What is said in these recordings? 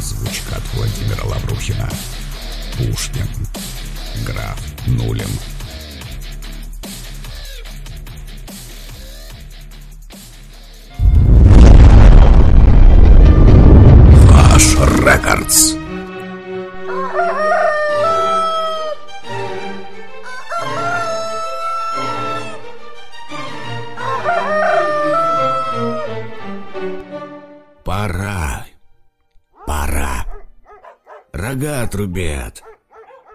Озвучка от Владимира Лаврухина. Пушкин. Граф Нулин. Ваш Рекордс. Пора. Рога трубят.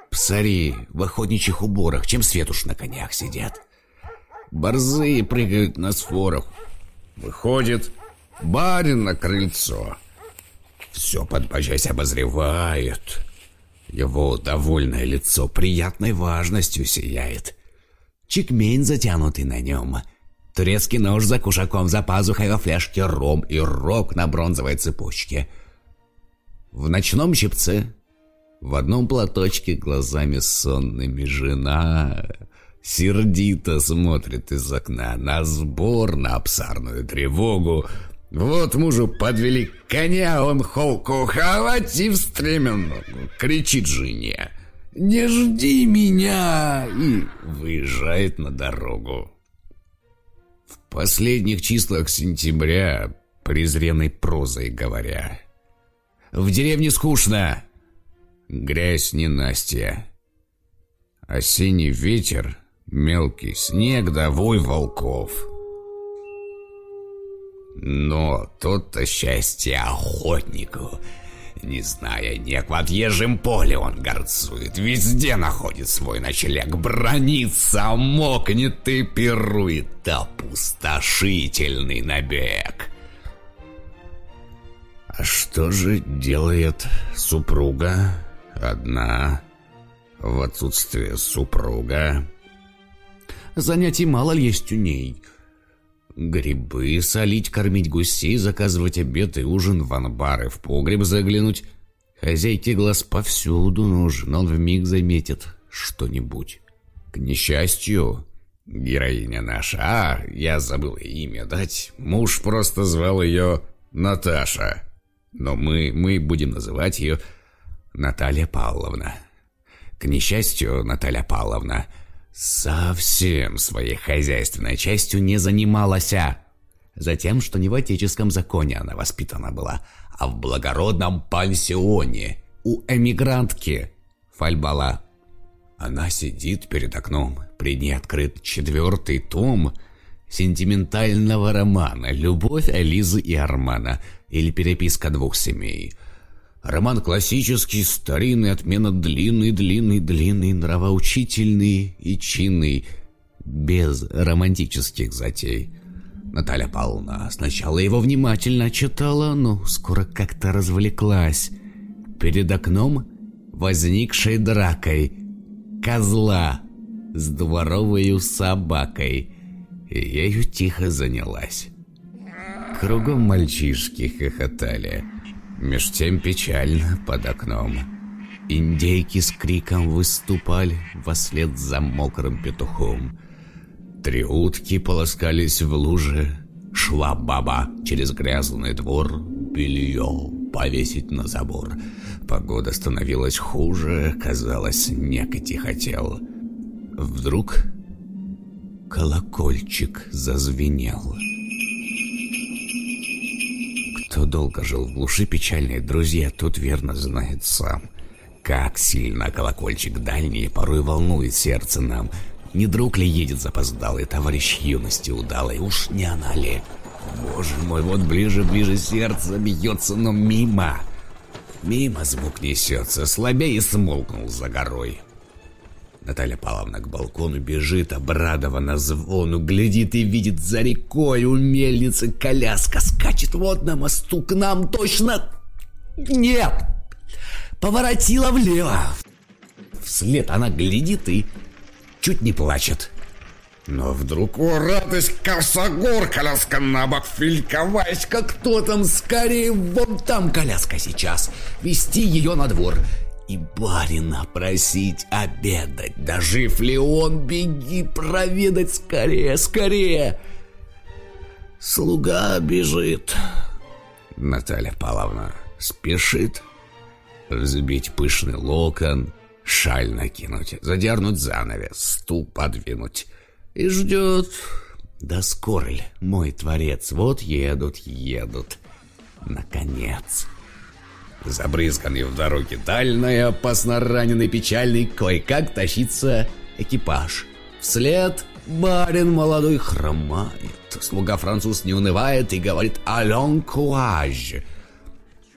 Псари в охотничьих уборах, чем свет уж на конях сидят. Борзые прыгают на сфорах. Выходит барин на крыльцо. Все подбожась обозревает. Его довольное лицо приятной важностью сияет. Чекмень затянутый на нем. Турецкий нож за кушаком, за пазухой во фляжке ром и рог на бронзовой цепочке. В ночном щипце, в одном платочке глазами сонными жена сердито смотрит из окна на сбор, на обсарную тревогу. Вот мужу подвели коня, он холку хватив стременно, кричит жене. «Не жди меня!» и выезжает на дорогу. В последних числах сентября, презренной прозой говоря, «В деревне скучно!» Грязь ненастья. Осенний ветер, мелкий снег да вой волков. Но то-то счастье охотнику. Не зная нек в отъезжем поле он горцует, везде находит свой ночлег, бронится, мокнет и пирует, опустошительный набег. А что же делает супруга одна в отсутствие супруга? Занятий мало есть у ней. Грибы солить, кормить гусей, заказывать обед и ужин в анбары, в погреб заглянуть. Хозяйке глаз повсюду нужен, он вмиг заметит что-нибудь. К несчастью, героиня наша, а, я забыл имя дать, муж просто звал ее Наташа. Но мы, мы будем называть ее Наталья Павловна. К несчастью, Наталья Павловна совсем своей хозяйственной частью не занималась. Затем, что не в отеческом законе она воспитана была, а в благородном пансионе у эмигрантки Фальбала. Она сидит перед окном, при ней открыт четвертый том сентиментального романа «Любовь Элизы и Армана» или «Переписка двух семей». Роман классический, старинный, отмена длинный, длинный, длинный, нравоучительный и чинный, без романтических затей. Наталья Павловна сначала его внимательно читала, но скоро как-то развлеклась. Перед окном возникшей дракой козла с дворовой собакой. Ею тихо занялась. Кругом мальчишки хохотали. Меж тем печально под окном. Индейки с криком выступали вслед за мокрым петухом. Три утки полоскались в луже. Шла баба через грязный двор, белье повесить на забор. Погода становилась хуже, казалось, снег идти хотел. Вдруг колокольчик зазвенел. Кто долго жил в глуши печальные друзья, тут верно знает сам. Как сильно колокольчик дальний порой волнует сердце нам. Не друг ли едет запоздалый, товарищ юности удалый, уж не она ли? Боже мой, вот ближе-ближе сердце бьется, но мимо. Мимо звук несется, слабее смолкнул за горой. Наталья Павловна к балкону бежит, обрадованно звону, глядит и видит за рекой у мельницы коляска скачет вот на мосту к нам точно... Нет! Поворотила влево. Вслед она глядит и чуть не плачет. Но вдруг, о, радость, косогор, коляска на бок, Филька, Васька, кто там, скорее, вон там коляска сейчас, вести ее на двор. И барина просить обедать, да жив ли он, беги проведать скорее, скорее. Слуга бежит. Наталья Павловна спешит, Взбить пышный локон, шаль накинуть, задернуть занавес, стул подвинуть. И ждет. Да скоро ли, мой творец, вот едут, едут. Наконец. Забрызганный в дороге дальняя, опасно раненый, печальный, кое-как тащится экипаж. Вслед барин молодой хромает. Слуга француз не унывает и говорит «Алон куаж».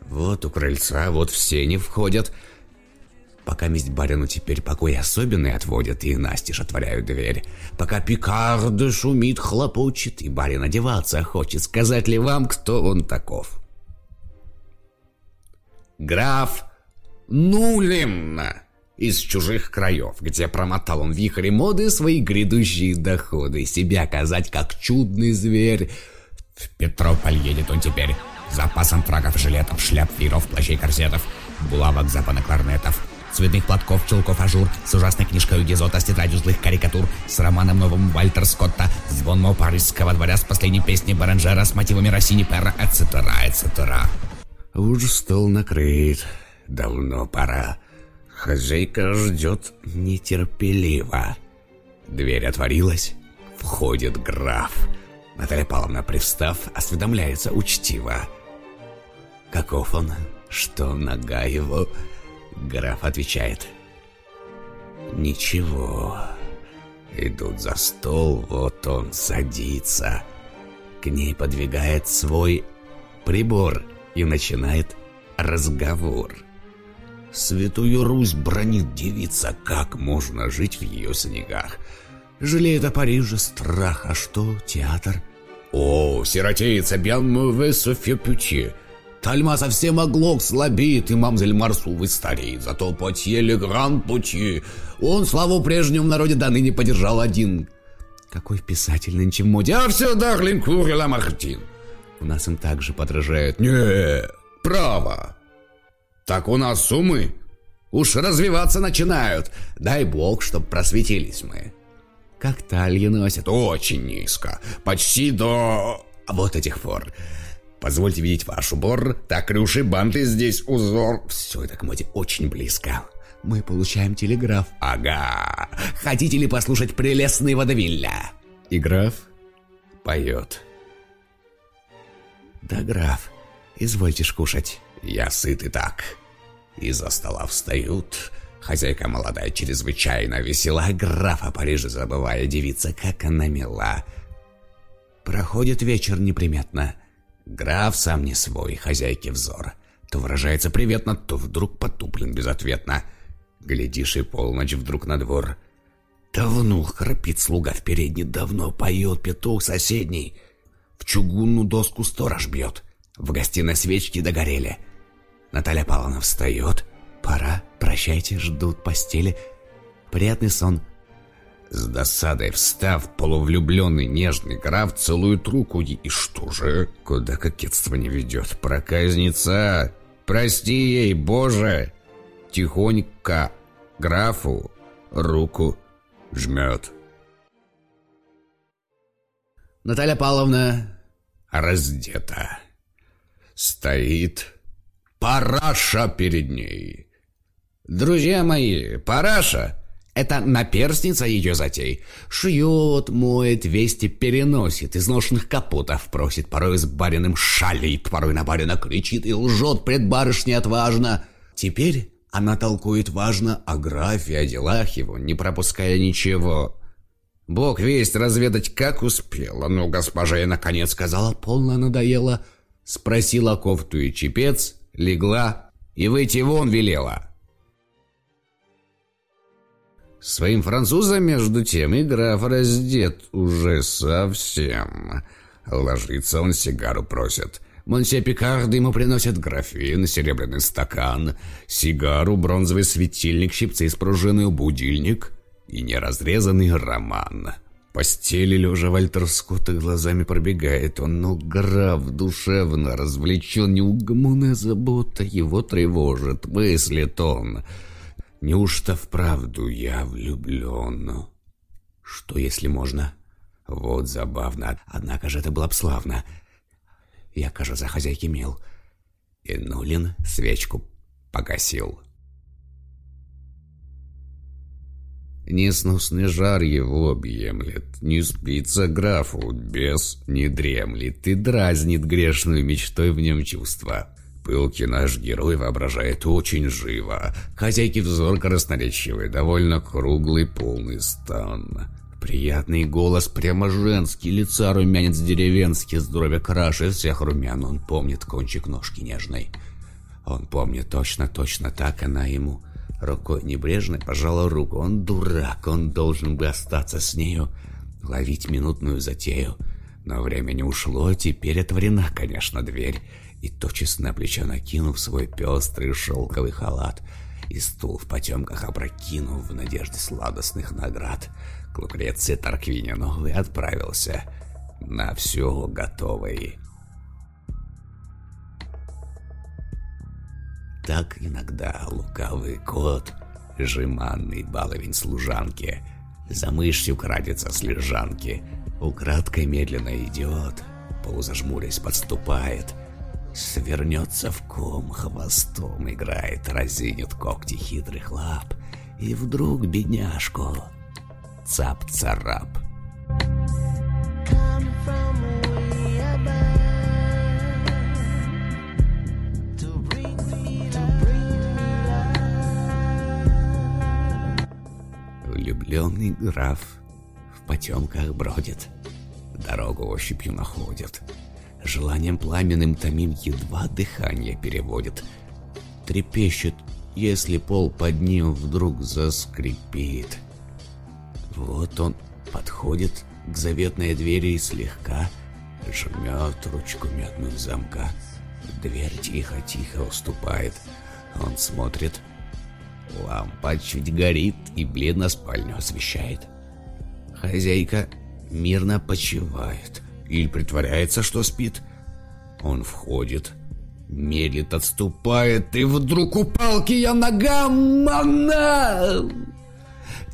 Вот у крыльца, вот все не входят. Пока месть барину теперь покой особенный отводят и настежь отворяют дверь. Пока пикард шумит, хлопочет, и барин одеваться хочет. Сказать ли вам, кто он таков? Граф Нулин из чужих краев, где промотал он в вихре моды свои грядущие доходы, себя казать как чудный зверь. В Петрополь едет он теперь, с запасом фраков и жилетов, шляп, вееров, плащей, корсетов, булавок, запонок, лорнетов, цветных платков, чулков, à jour, с ужасной книжкою Гизота, с тетрадью злых карикатур, с романом новым Вальтер Скотта, с с bon-mots парижского двора, с последней песней Беранжера, с мотивами Россини, Пера, etc., etc. Уж стол накрыт, давно пора. Хозяйка ждет нетерпеливо. Дверь отворилась, входит граф. Наталья Павловна, пристав, осведомляется учтиво. Каков он? Что нога его? Граф отвечает. Ничего. Идут за стол, вот он садится. К ней подвигает свой прибор и начинает разговор. Святую Русь бронит девица, как можно жить в ее снегах. Жалеет о Париже страх, а что, театр? О, бьян муве Софья Пючи. Тальма совсем оглох, слабеет, и мамзель Марсувы стареет. Зато Потье Легран Пути, он славу прежнему народе до ныне подержал один. Какой писатель нынче в моде? А все Дарлинкур и Ламартин. У нас им также подражают. Не, право. Так у нас сумы. Уж развиваться начинают. Дай бог, чтоб просветились мы. Как талии носят? Очень низко. Почти до... Вот этих пор. Позвольте видеть ваш убор. Так рюши, банты здесь, узор. Все это к моде очень близко. Мы получаем телеграф. Ага. Хотите ли послушать прелестный водовилля? И граф поет. Да, граф, извольте ж кушать. Я сыт и так. Из-за стола встают. Хозяйка молодая, чрезвычайно весела, графа Парижа забывая девица, как она мила. Проходит вечер неприметно. Граф сам не свой, хозяйки взор. То выражается приветно, то вдруг потуплен безответно. Глядишь и полночь вдруг на двор. Давно храпит слуга в передней, давно поет петух соседний. В чугунную доску сторож бьет. В гостиной свечки догорели. Наталья Павловна встает. Пора, прощайте, ждут постели. Приятный сон. С досадой встав, полувлюбленный нежный граф целует руку и что же? Куда кокетство не ведет? Проказница! Прости ей, Боже! Тихонько графу руку жмет. Наталья Павловна раздета. Стоит параша перед ней. Друзья мои, параша — это наперстница ее затей. Шьет, моет, вести переносит, изношенных капотов просит, порой с бариным шалит, порой на барина кричит и лжет пред барышней отважно. Теперь она толкует важно о графе, о делах его, не пропуская ничего. Бог весть разведать, как успела, но госпожа ей наконец сказала, полно надоело. Спросила кофту и чепец, легла и выйти вон велела. Своим французам, между тем, и граф раздет уже совсем. Ложится он, сигару просит. Монсе Пикард ему приносит графин, серебряный стакан, сигару, бронзовый светильник, щипцы из пружины, будильник и неразрезанный роман. Постели лежа Вальтер Скотт и глазами пробегает он, но граф душевно развлечен, неугомонная забота его тревожит, мыслит он. Неужто вправду я влюблен? Что, если можно? Вот забавно, однако же это было б славно. Я, кажется, хозяйки мил. И Нулин свечку погасил. Несносный жар его объемлет, не спится графу, бес не дремлет и дразнит грешную мечтой в нем чувства. Пылкий наш герой воображает очень живо. Хозяйки взор красноречивый, довольно круглый полный стан. Приятный голос, прямо женский, лица румянец деревенский, здоровье краше всех румян. Он помнит кончик ножки нежной. Он помнит точно-точно так она ему рукой небрежной пожала руку. Он дурак, он должен бы остаться с нею, ловить минутную затею. Но время не ушло, теперь отворена, конечно, дверь и тотчас на плечо накинув свой пестрый шелковый халат и стул в потемках опрокинув в надежде сладостных наград, к Лукреции Тарквинину и отправился на все готовый. Так иногда лукавый кот, жеманный баловень служанки, за мышью крадется с лежанки, украдкой медленно идет, полузажмурясь подступает — Свернется в ком, хвостом играет, разинет когти хитрых лап. И вдруг бедняжку цап-царап. Влюбленный граф в потемках бродит, дорогу ощупью находит — Желанием пламенным томим едва дыхание переводит. Трепещет, если пол под ним вдруг заскрипит. Вот он подходит к заветной двери и слегка жмет ручку медную замка. Дверь тихо-тихо уступает. Он смотрит. Лампа чуть горит и бледно спальню освещает. Хозяйка мирно почивает или притворяется, что спит. Он входит, медлит, отступает, и вдруг у палки я ногам она...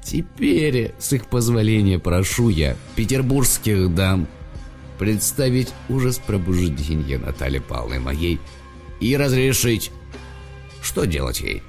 Теперь, с их позволения, прошу я петербургских дам представить ужас пробуждения Натальи Павловны моей и разрешить, что делать ей.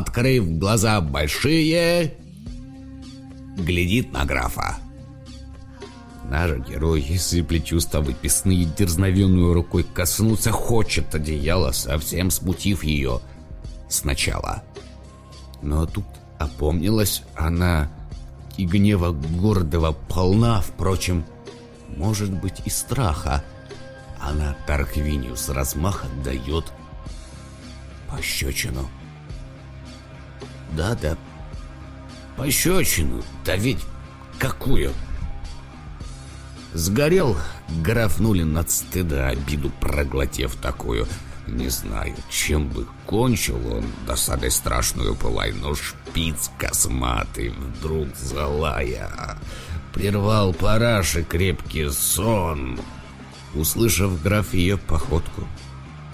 Открыв глаза большие, глядит на графа. Наш герой, если чувства выписные, дерзновенную рукой коснуться хочет одеяла, совсем смутив ее сначала. Но тут опомнилась она и гнева гордого полна, впрочем, может быть и страха. Она Тарквинию с размаха дает Пощечину. Да-да, пощечину. Да ведь какую? Сгорел граф Нулин от стыда, обиду проглотев такую. Не знаю, чем бы кончил он, досадой страшную пылай, но шпиц косматый вдруг залая. Прервал параши крепкий сон. Услышав граф ее походку,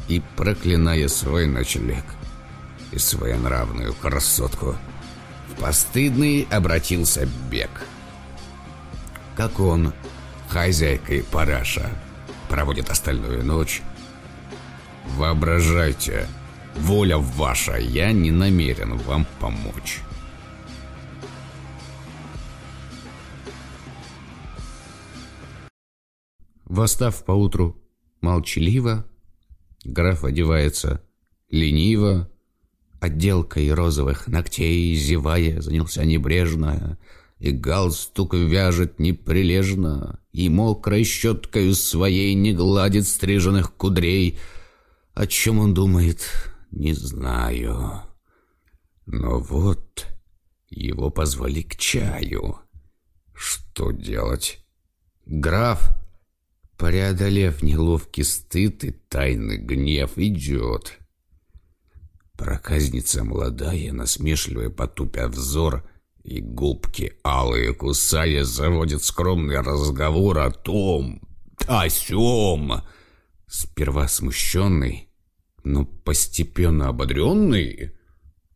и, проклиная свой ночлег и своенравную красотку, в постыдный обратился бег. Как он, хозяйкой параша, проводит остальную ночь, воображайте, воля ваша, я не намерен вам помочь. Восстав поутру молчаливо, Граф одевается лениво, отделкой розовых ногтей, зевая, занялся небрежно, и галстук вяжет неприлежно, и мокрой щеткой своей не гладит стриженных кудрей. О чем он думает, не знаю. Но вот его позвали к чаю. Что делать? Граф, преодолев неловкий стыд и тайный гнев, идет. Проказница молодая, насмешливая, потупя взор, и губки алые кусая, заводит скромный разговор о том, о сём. Сперва смущенный, но постепенно ободренный,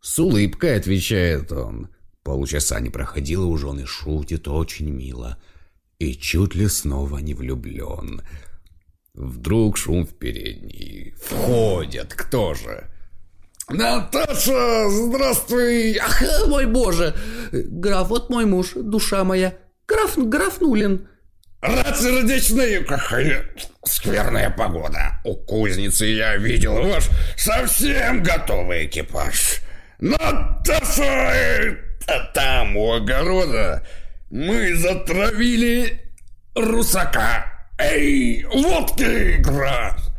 с улыбкой отвечает он. Получаса не проходило уже, он и шутит очень мило, и чуть ли снова не влюблен. Вдруг шум в передней. Входят, кто же? «Наташа, здравствуй!» «Ах, мой боже! Граф, вот мой муж, душа моя, граф, граф Нулин!» «Рад сердечный! Какая скверная погода! У кузницы я видел ваш совсем готовый экипаж! Наташа, там у огорода мы затравили русака! Эй, водки, граф!»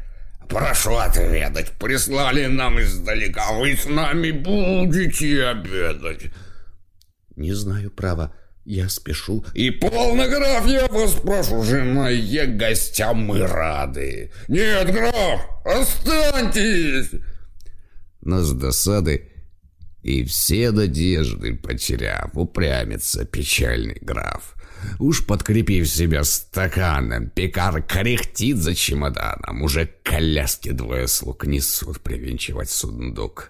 Прошу отведать, прислали нам издалека, вы с нами будете обедать. Не знаю, права, я спешу. И полно, граф, я вас прошу, жена, я гостям мы рады. Нет, граф, останьтесь. Но с досады и все надежды потеряв, упрямится печальный граф. Уж подкрепив себя стаканом, пекар кряхтит за чемоданом. Уже коляски двое слуг несут привинчивать сундук.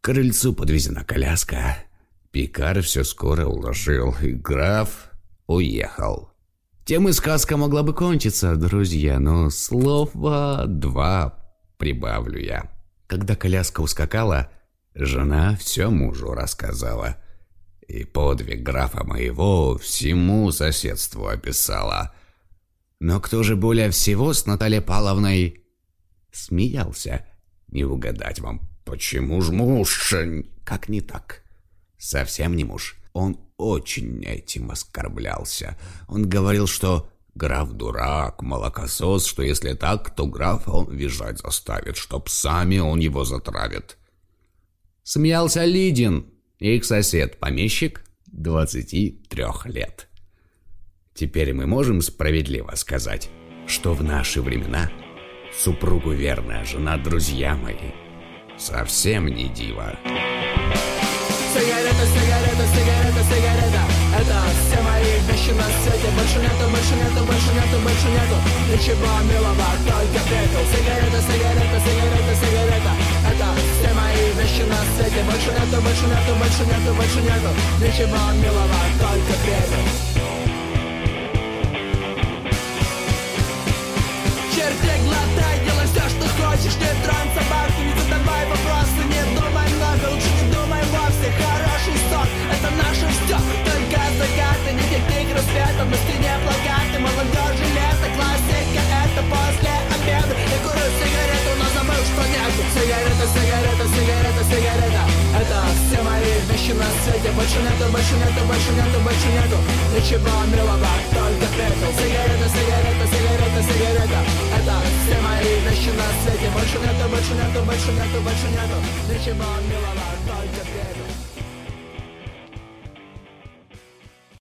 К крыльцу подвезена коляска. Пекар все скоро уложил, и граф уехал. Тем и сказка могла бы кончиться, друзья, но слова два прибавлю я. Когда коляска ускакала, жена все мужу рассказала – и подвиг графа моего всему соседству описала. Но кто же более всего с Натальей Павловной смеялся? Не угадать вам, почему ж муж? Как не так? Совсем не муж. Он очень этим оскорблялся. Он говорил, что граф дурак, молокосос, что если так, то графа он визжать заставит, чтоб сами он его затравит. Смеялся Лидин, их сосед, помещик, 23 лет. Теперь мы можем справедливо сказать, что в наши времена супругу верная жена, друзья мои, совсем не дива. Сигарета, сигарета, сигарета, сигарета Это все мои вещи на свете. Больше нету, больше нету, больше нету, больше нету. Ничего милого, только пепел. Сигарета, сигарета, сигарета, сигарета вещи на свете Больше нету, больше нету, больше нету, больше нету. Ничего милого, только пепел Черти, глотай, делай все, что хочешь Не тронься, бабки, не задавай başına da başına da başına da Neçe bamre va bakta al cafeto Sigareta sigareta sigareta sigareta Eta semari nešina svete Başına da başına da başına da başına da Neçe bamre va bakta al cafeto